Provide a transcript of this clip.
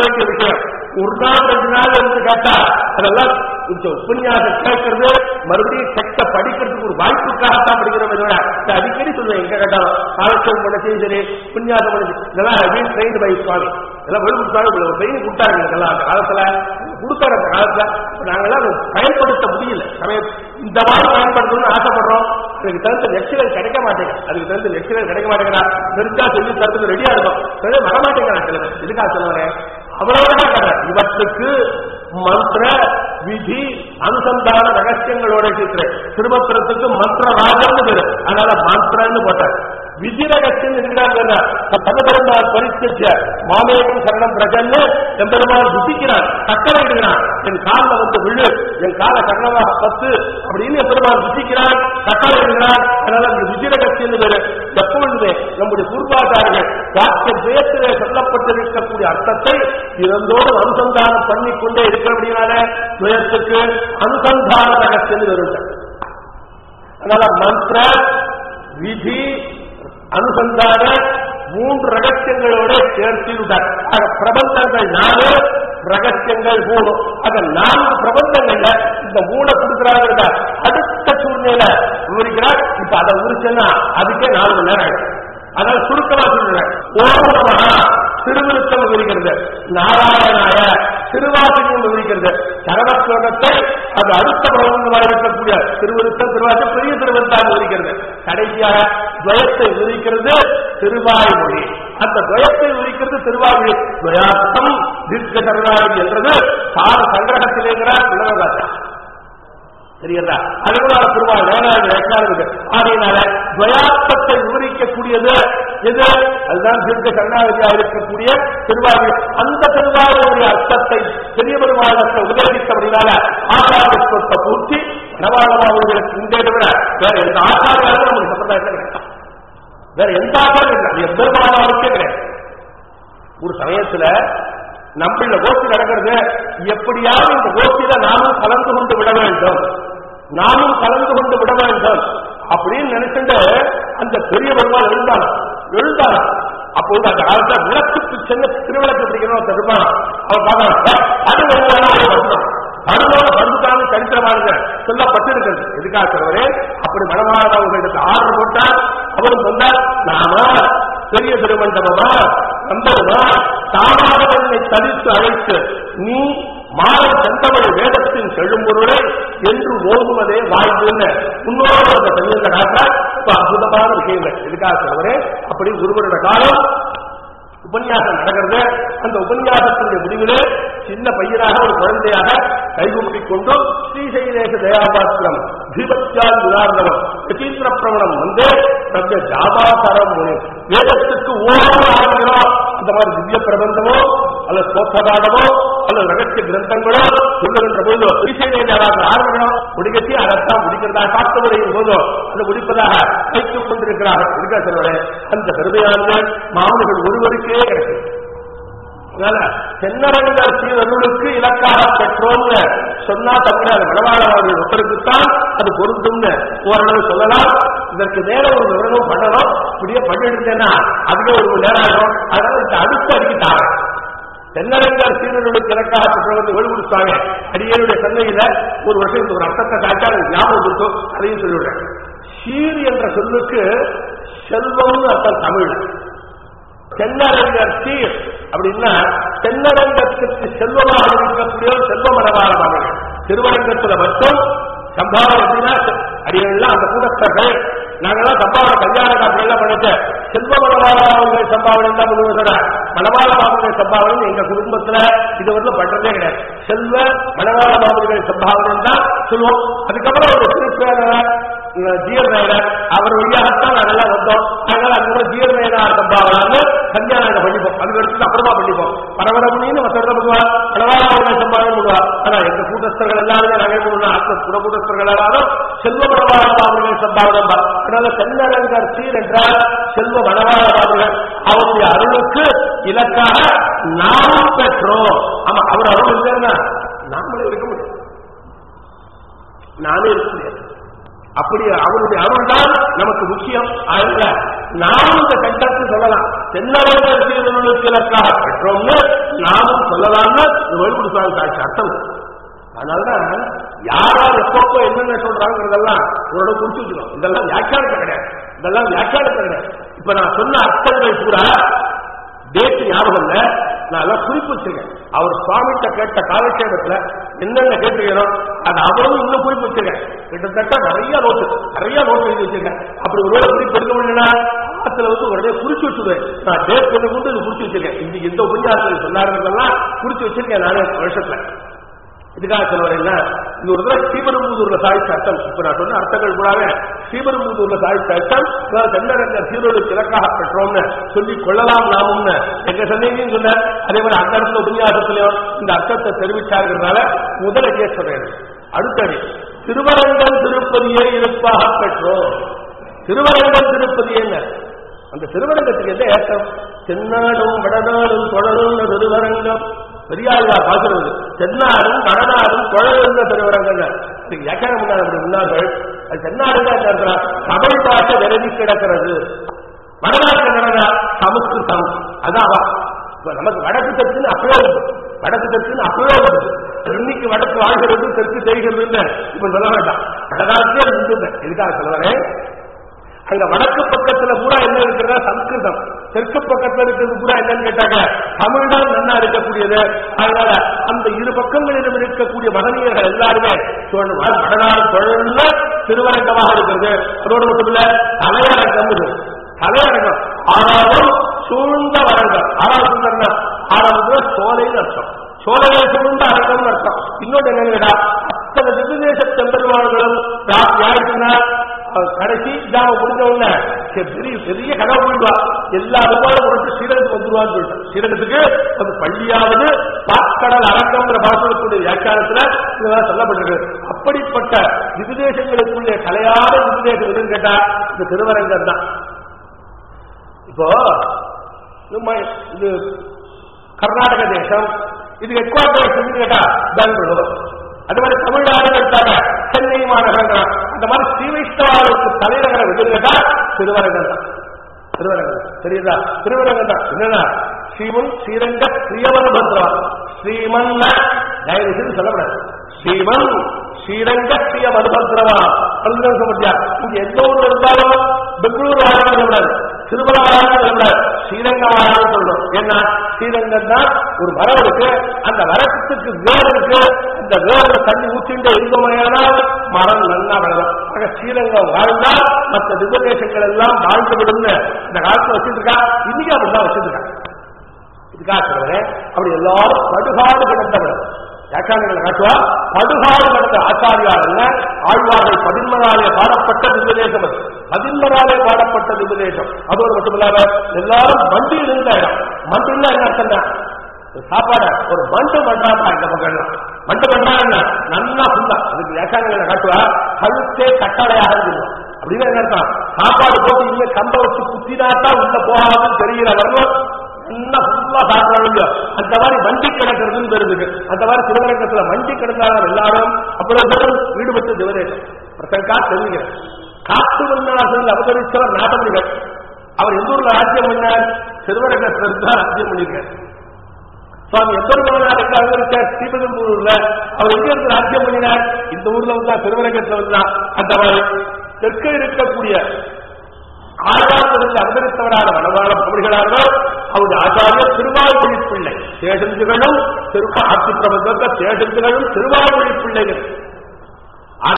வேண்டிய விஷயம் ஒரு நாள் ரெண்டு நாள் என்று கேட்டா அதெல்லாம் இந்த உபன்யாசம் கேட்கறது மறுபடியும் கட்ட படிக்கிறதுக்கு ஒரு வாய்ப்புக்காகத்தான் படிக்கிறோம் அடிக்கடி சொல்லுவேன் எங்க கேட்டாலும் காலட்சம் பண்ணத்தையும் சரி உபன்யாசம் பண்ணி இதெல்லாம் ட்ரெயின் பை சுவாமி. இதெல்லாம் வெளிப்படுத்தாங்க ட்ரெயின் கொடுத்தாங்க இதெல்லாம் அந்த காலத்துல. கொடுத்தாரு அந்த காலத்துல. நாங்கெல்லாம் பயன்படுத்த முடியல. இந்த மாதிரி பயன்படுத்தணும்னு ஆசைப்படுறோம். அதுக்கு தகுந்த லெக்சரர் கிடைக்க மாட்டேங்க அதுக்கு தகுந்த லெக்சரர் கிடைக்க மாட்டேங்கிறா தெரிஞ்சா சொல்லி தரத்துக்கு ரெடியா இருக்கும். வரமாட்டேங்கிறான் சில பேர் சொல்லுவேன் அவ்வளவுதான். கதை இவற்றுக்கு மந்திர விதி அனுசந்தான ரகசியங்களோட இருக்கிறேன் திருமத்திரத்துக்கு மந்திர ராஜம்னு பேரு. அதனால மந்திரன்னு போட்டார். விதி ரகசியம் இருக்கிறாங்க தனபெருமாள் பரிசுச்ச மாமேகம் சரணம் பிரஜன்னு எம்பெருமாள் துதிக்கிறான் சக்கரை இடுகிறான் என் காலில் வந்து விழு என் கால கண்ணமாக பத்து அப்படின்னு எம்பெருமாள் துதிக்கிறான் சக்கரை இடுகிறான் அதனால அந்த விதி எப்பொழுதுமே நம்முடைய பூர்வாச்சாரர்கள் வாக்கிய பேசிலே சொல்லப்பட்டிருக்கக்கூடிய அர்த்தத்தை இறந்தோடு அனுசந்தானம் பண்ணிக்கொண்டே இருக்கிறபடினால துயத்துக்கு அனுசந்தான ரகத்தில் வருங்க அதனால மந்திர விதி அனுசந்தான மூன்று ரகசியங்களோட சேர்த்திருந்தார். ஆக பிரபந்தங்கள் நாலு ரகசியங்கள் மூணு. அந்த நான்கு பிரபந்தங்கள்ல இந்த மூணை கொடுக்கிறாங்க அடுத்த சூழ்நிலை விவரிக்கிறார். இப்ப அதை உரிச்சேன்னா அதுக்கே நாலு மணி நேரம் ஆயிடும். அதனால சுருக்கமா சொல்றேன். ஓம் திருவிருத்தம் விவரிக்கிறது. நாராயணாய திருவாசகம் விவரிக்கிறது சரவஸ்லோகத்தை அது அடுத்த பிரபந்தமாக இருக்கக்கூடிய திருவருத்தம் திருவாசம் பெரிய திருவருத்தாக விவரிக்கிறது கடைசியாக துவயத்தை விவரிக்கிறது திருவாய்மொழி. அந்த துவயத்தை விவரிக்கிறது திருவாய்மொழி. துவயார்த்தம் தீர்க்க கருணாநிதி என்றது சார சங்கிரகத்திலேங்கிறார் உலகராஜா சரியா அதுக்குள்ள திருவாள் வேளாண் இருக்கு ஆகையினால துவயார்த்தத்தை விவரிக்கக்கூடியது எது? அதுதான் தீர்க்க கருணாநிதியா இருக்கக்கூடிய திருவாரூர். அந்த திருவாரூருடைய அர்த்தத்தை பெரிய பெருமாளத்தை உபதேசித்தபடினால ஆச்சாரத்துவத்தை பூர்த்தி நவாளமா அவர்களுக்கு உண்டே தவிர வேற எந்த ஆச்சாரியாலும் நமக்கு சம்பிரதாயத்தில் கிடைக்கும் வேற எந்த ஆசாரம் இல்லை. அது எம்பெருமானாவுக்கே கிடையாது. ஒரு சமயத்துல நம்மள கோஷ்டி நடக்கிறது. எப்படியாவது இந்த கோஷ்டியில நாமும் கலந்து கொண்டு விட வேண்டும். நாமும் கலந்து கொண்டு விட வேண்டும் அப்படின்னு நினைச்சுட்டு அந்த பெரிய பெருமாள் இருந்தாலும் எழுந்தார். அப்போது அந்த காலத்துல விளக்குக்கு சென்று திருவிளக்கு பிடிக்கணும் தெரியுமா அவன் பார்க்கலாம் அது வருவாங்க பருவம் பருவத்தான சரித்திரமானது சொல்லப்பட்டிருக்கிறது எதுக்காக சொல்றே அப்படி மனமானவர்களுக்கு ஆர்டர் போட்டால் அவரும் சொன்னார் நாம பெரிய திருமண்டபமா நம்பருமா தாமாக தன்னை தரித்து அழைத்து நீ மாதம் செந்தமிழ் வேதத்தின் செழும்பொருளை என்று ஓதுவதே வாய்ப்புன்னு முன்னோடு அந்த சமயத்தை காட்டால் இப்ப அற்புதமான விஷயங்கள். எதுக்காக சொல்றேன் அப்படி ஒருவரோட காலம் உபன்யாசம் நடக்கிறது. அந்த உபன்யாசத்தினுடைய முடிவிலே சின்ன பையனாக ஒரு குழந்தையாக கைகூப்பிக் கொண்டு ஸ்ரீசைலேஷ தயாபாத்திரம் தீபத்யால் உதாரணம் யதீந்திர பிரவணம் வந்து தந்த ஜாபாசாரம் வேதத்துக்கு ஓரம் ஆகிறோம் அந்த மாதிரி திவ்ய பிரபந்தமோ அல்ல சோத்ததாகவோ அல்லது ரகசிய கிரந்தங்களோ சொல்லுகின்ற போதோ ஸ்ரீசைலேஷாக ஆரம்பிக்கணும் முடிக்கட்டி அதைத்தான் முடிக்கிறதா காத்து முறையும் போதோ அந்த முடிப்பதாக வைத்துக் கொண்டிருக்கிறார்கள். இருக்க அந்த பெருமையானது மாணவர்கள் ஒருவருக்கே கிடைக்கும். அதனால தென்னரங்க சீரருளுக்கு இலக்காக பெற்றோம்னு சொன்னா தமிழக மனவாளர்கள் ஒருத்தருக்குத்தான் அது பொருந்தும்னு ஓரளவு சொல்லலாம். இதற்கு மேல ஒரு விவரமும் பண்ணணும். இப்படியே பண்ணிருந்தேன்னா அதுவே ஒரு நேரம் ஆகும். அதனால அடுத்து அடுத்த அடிக்கிட்டாங்க தென்னரங்கர் சீரர்களுக்கு இலக்காக வந்து வெளிப்படுத்தாங்க அடியனுடைய சென்னையில ஒரு வருஷம் இந்த ஒரு அர்த்தத்தை காட்டா ஞாபகம் இருக்கும் அதையும் சொல்லிவிடுறேன். சீர் என்ற சொல்லுக்கு செல்வம்னு அர்த்தம் தமிழ். தென்னரங்கர் சீர் அப்படின்னா தென்னரங்கத்திற்கு செல்வமாக இருக்கக்கூடிய செல்வ மனவாளமாக திருவரங்கத்துல மட்டும் சம்பாவனை எப்படின்னா அடியெல்லாம் அந்த கூடத்தர்கள். நாங்கெல்லாம் சம்பாவனை கல்யாண காப்பில் எல்லாம் பண்ணிட்டு செல்வ மனவாளர்கள் சம்பாவனை தான் பண்ணுவதோட மனவாள மாமன்கள் சம்பாவனை எங்க குடும்பத்துல இதுவரையிலும் பண்றதே கிடையாது. செல்வ மனவாள மாமன்கள் சம்பாவனை தான் சொல்லுவோம். அதுக்கப்புறம் ஒரு திருப்பேர ஜீர்ணயனர் அவர் வழியாகத்தான் நாங்கெல்லாம் வந்தோம். அதனால அதுக்கப்புறம் ஜீர்ணயனார் சம்பாவனான்னு கல்யாணம் பண்ணிப்போம் அதுக்கு எடுத்து அப்புறமா பண்ணிப்போம் பரவரமுனின்னு மற்ற பண்ணுவார். பரவாயில்ல சம்பாவனை பண்ணுவார். ஆனா எங்க கூட்டஸ்தர்கள் எல்லாருமே நாங்கள் பண்ணுவோம் ஆத்ம புற கூட்டஸ்தர்கள் எல்லாரும் செல்வ மனவாளர்கள் சம்பாவனம் தான். அதனால செல்லரங்கர் சீர் என்றால் செல்வ மனவாளர்கள் அவருடைய அருளுக்கு இலக்காக நாம் பெற்றோம். ஆமா அவர் அருள் இல்லைன்னா நாமளே இருக்க முடியும் நானே இருக்க முடியாது. அப்படி அவருடைய அருள் தான் நமக்கு முக்கியம். அதனால நாம் இந்த கட்டத்தை சொல்லலாம். தென்னவர்களுக்கு இலக்காக பெற்றோம்னு நாமும் சொல்லலாம்னு வேலுக்குடி சுவாமி அர்த்தம். அதனாலதான் யாரார் எப்பப்போ என்னென்ன சொல்றாங்கிறதெல்லாம் உங்களோட குறிச்சு வச்சுக்கணும். இதெல்லாம் வியாக்கியானத்தை கிடையாது. இதெல்லாம் வியாக்கியானத்தை கிடையாது. இப்ப நான் சொன்ன அர்த்தங்கள் கூட டேட் ஞாபகம் இல்லை. நான் எல்லாம் குறிப்பு வச்சிருக்கேன். அவர் சுவாமிகிட்ட கேட்ட காலட்சேபத்துல என்னென்ன கேட்டுக்கிறோம் அது அவரும் இன்னும் குறிப்பு வச்சிருக்கேன். கிட்டத்தட்ட நிறைய நோட்டு நிறைய நோட்டு எழுதி வச்சிருக்கேன். அப்படி ஒருவேளை குறிப்பு எடுக்க முடியலன்னா ஆத்துல வந்து உடனே குறிச்சு வச்சுருவேன் நான் டேட் பண்ணி கொண்டு இது குறிச்சு வச்சிருக்கேன். இந்த எந்த உபன்யாசத்தில் சொன்னாருங்கிறதெல்லாம் குறிச்சு வச்சிருக்கேன் நானே வருஷத்துல. இதுக்காக சொல்லுவார் என்ன இந்த ஒரு தடவை ஸ்ரீபெரும்புதூர்ல சாய் சட்டம் இப்ப நான் சொன்ன அர்த்தங்கள் கூடாவே ஸ்ரீபெரும்புதூர்ல சாய் சட்டம் தென்னரங்க சீரோடு கிழக்காக பெற்றோம்னு சொல்லி கொள்ளலாம் நாமும்னு. எங்க சந்தேகம் சொன்ன அதே மாதிரி அந்த இடத்துல உபன்யாசத்திலையும் இந்த அர்த்தத்தை தெரிவிச்சாருங்கிறதுனால முதல கேஸ் சொல்றேன் அடுத்தடி திருவரங்கம் திருப்பதியை இருப்பாக பெற்றோம். திருவரங்கம் திருப்பதி என்ன? அந்த திருவரங்கத்துக்கு என்ன ஏற்றம் தென்னாடும் வடநாடும் தொடரும் திருவரங்கம். பெரியாழ்வார் பாசுறது தென்னாடும் வடநாடும் தொடர்ந்த திருவரங்கங்க அதுக்கு வியாக்கியானம் பண்ணார் முன்னார்கள் அது தென்னாடுதான் என்ன தமிழ் பாஷை விரவி கிடக்கிறது. வடநாட்டில் நடந்தா சமஸ்கிருதம். அதான் நமக்கு வடக்கு தெற்குன்னு அப்பவே வடக்கு தெற்குன்னு அப்பவே இன்னைக்கு வடக்கு வாழ்கிறது தெற்கு செய்கிறதுன்னு இப்ப சொல்ல வேண்டாம். கடகாலத்திலே இருந்தது எதுக்காக சொல்லுவேன் அங்க வடக்கு பக்கத்துல பூரா என்ன இருக்கிறதா சம்ஸ்கிருதம். தெற்கு பக்கத்துல இருக்கிறது பூரா என்னன்னு கேட்டாங்க தமிழ் தான் நன்னா இருக்கக்கூடியது. அதனால அந்த இரு பக்கங்களிலும் இருக்கக்கூடிய மகனியர்கள் எல்லாருமே வடநாடு தொழில்ல திருவரங்கமாக இருக்கிறது. அதோடு மட்டும் இல்ல தலையரங்கம் தலையரங்கம். ஆறாவது சூழ்ந்த வரங்கம். ஆறாவது ஆறாவது சோலைன்னு அர்த்தம். சோலையை சூழ்ந்த அரங்கம் அர்த்தம். இன்னொன்று என்னன்னு கடைசி முடிஞ்ச உடனே பெரிய பெரிய கனவு போயிடுவா. எல்லா ரூபாயும் கொடுத்து ஸ்ரீரங்கத்துக்கு வந்துருவான்னு சொல்லிட்டு ஸ்ரீரங்கத்துக்கு அது பள்ளியாவது பாக்கடல் அரங்கம்ன்ற பாசனத்துடைய வியாக்கியானத்துல இதெல்லாம் சொல்லப்பட்டிருக்கு. அப்படிப்பட்ட விதிதேசங்களுக்குள்ளே கலையாத விதிதேசம் எதுன்னு கேட்டா இந்த திருவரங்கம் தான். இப்போ இது கர்நாடக தேசம் இது ஹெட் குவார்டர் கேட்டா பெங்களூர். அது மாதிரி தமிழ்நாடு எடுத்தாங்க சென்னை மாநகரம் இந்த மாதிரி ஸ்ரீ வைஷ்ணவாளுக்கு தலைநகரம் எதுன்னு கேட்டா திருவரங்கம் தெரியுதா? திருவரங்கம் தான். என்னன்னா ஸ்ரீமன் ஸ்ரீரங்க ஸ்ரீயவன பத்ரா ஸ்ரீமன் தயவு செய்து சொல்லப்படாது ஸ்ரீமன் ஸ்ரீரங்க ஸ்ரீய மதுபத்ரவா சொல்லியா இங்க எந்த ஊர்ல இருந்தாலும் பெங்களூர் வாழணும் சொல்லக்கூடாது. திருமண வாழணும் சொல்லக்கூடாது. ஸ்ரீரங்கம் வாழணும் சொல்லணும். ஏன்னா ஸ்ரீரங்கம் தான் ஒரு மரம் இருக்கு. அந்த மரத்துக்கு வேர் இருக்கு. அந்த வேர்ல தண்ணி ஊற்றிட்டு இருந்தோமையானால் மரம் நல்லா வளரும். ஆக ஸ்ரீரங்கம் வாழ்ந்தால் மற்ற திவ்யதேசங்கள் எல்லாம் வாழ்ந்து விடுங்க இந்த காலத்துல வச்சிட்டு இருக்கா இன்னைக்கு அப்படிதான் வச்சிட்டு இருக்கா இதுக்காக சொல்றேன் அப்படி எல்லாரும் படுகாடு கிடந்தவர் வியாக்கியானங்களை காட்டுவா? படுகாடு கிடந்த ஆச்சாரியார் அல்ல ஆழ்வார்கள் பதின்மராலே பாடப்பட்ட திவ்யதேசம் அது. பதின்மராலே பாடப்பட்ட திவ்யதேசம் அதோடு மட்டும் இல்லாம எல்லாரும் மண்டியில் இருந்த இடம் மண்டின்னா என்ன அர்த்தம் சாப்பாடு ஒரு மண்டு மண்டாமா இந்த பக்கம் மண்டு மண்டா என்ன? நல்லா ஃபுல்லா அதுக்கு வியாக்கியானங்களை காட்டுவா? கழுத்தே கட்டளையாக இருந்தோம் அப்படின்னு என்ன அர்த்தம்? சாப்பாடு போட்டு இனிமே கம்ப வச்சு குத்தினாத்தான் உள்ள போகாதுன்னு தெரிகிற வரணும் நல்லா ஃபுல்லா சாப்பிடறாங்க அந்த மாதிரி வண்டி கிடக்கிறதுன்னு தெரிஞ்சுக்கு அந்த மாதிரி திருவரங்கத்துல வண்டி கிடந்தாலும் எல்லாரும். அப்புறம் ஈடுபட்டு திவதேசம் பிரசங்கா தெரிஞ்சுக்கிறேன். காட்டு மன்னாசல் அவதரிச்சவர் நாட்டமணிகள். அவர் எந்த ஊர்ல ராஜ்யம் பண்ணார்? திருவரங்கத்தில் தான் ராஜ்யம் பண்ணிருக்கார் சுவாமி எம்பெருமானாருக்கு அவதரிச்சார் ஸ்ரீபெரும்பூர்ல அவர் எங்க இருந்து ராஜ்யம் பண்ணினார்? இந்த ஊர்ல வந்தா திருவரங்கத்துல வந்தா. அந்த மாதிரி தெற்கே இருக்கக்கூடிய ஆழ்வார்களில் அந்தரித்தவரான வனவாளம் தமிழ்களார்கள் அவருடைய ஆச்சாரிய திருவாய்மொழி பிள்ளை. தேசந்துகளும் திரு ஆட்சி பிரபந்தத்த தேசந்துகளும் திருவாழ்மொழி பிள்ளைகள்.